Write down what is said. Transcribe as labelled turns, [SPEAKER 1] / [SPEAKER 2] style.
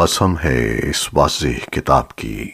[SPEAKER 1] قسم ہے اس واضح کتاب کی۔